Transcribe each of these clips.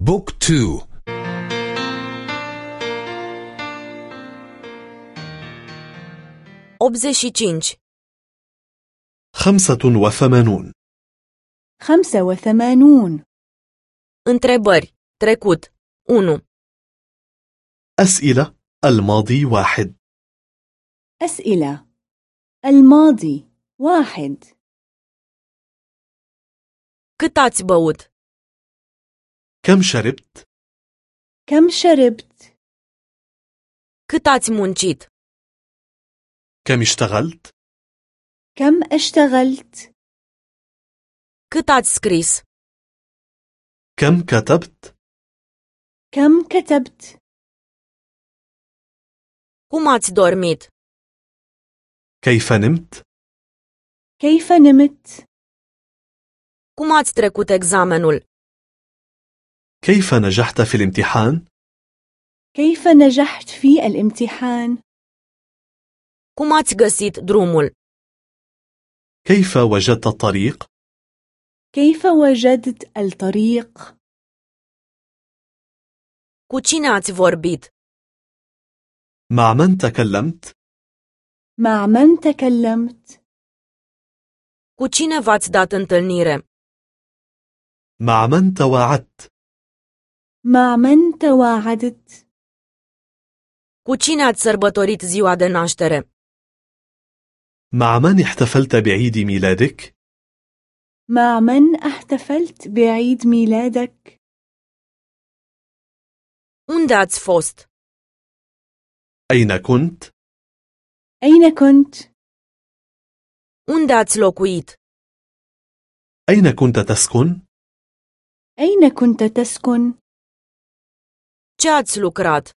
بوك تو أوبزيشي خمسة وثمانون خمسة وثمانون Întrebări. Trecut. 1. أسئلة الماضي واحد أسئلة الماضي واحد ați băut? كم شربت؟ كم شربت؟ كت ați muncit? كم اشتغلت؟ كم اشتغلت؟ كت ați scris? كم كتبت؟ كم كتبت؟ cum ați dormit? كيف نمت؟ كيف نمت؟ كم ați trecut examenul? كيف نجحت في الامتحان؟ كيف نجحت في الامتحان؟ Cum ați găsit drumul? كيف وجدت الطريق؟ كيف وجدت الطريق؟ Cu cine ați vorbit? مع من تكلمت؟ مع من تكلمت؟ Cu cine v-ați dat întâlnire? مع من تواعدت؟ مع من تواعدت؟ Cu cine ați sărbătorit ziua de naștere? مع من احتفلت بعيد ميلادك؟ مع من احتفلت بعيد ميلادك؟ Unde ați fost? أين كنت؟ أين كنت؟ Unde ați locuit? أين كنت تسكن؟ أين كنت تسكن؟ Ce ați lucrat?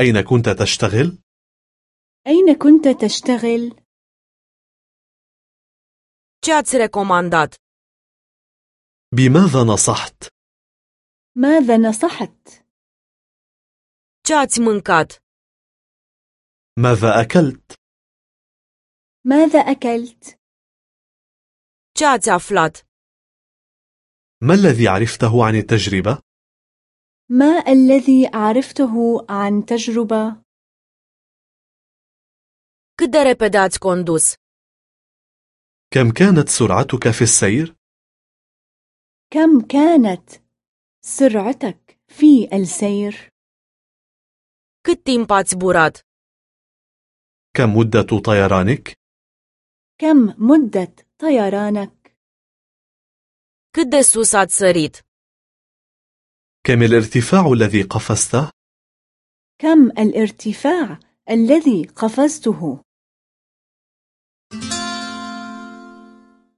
أين كنت تشتغل؟ أين كنت تشتغل؟ Ce ați recomandat? بماذا نصحت؟ ماذا نصحت؟ Ce ați mâncat? ماذا أكلت؟ ماذا أكلت؟ Ce ați aflat? ما الذي عرفته عن التجربة؟ ما الذي عرفته عن تجربة؟ Cât de repede ați condus? كم كانت سرعتك في السير؟ كم كانت سرعتك في السير؟ Cât timp ați burat? كم مدة طيرانك؟ كم مدة طيرانك؟ Cât de sus ați sărit? كم الارتفاع الذي قفزته؟ كم الارتفاع الذي قفزته؟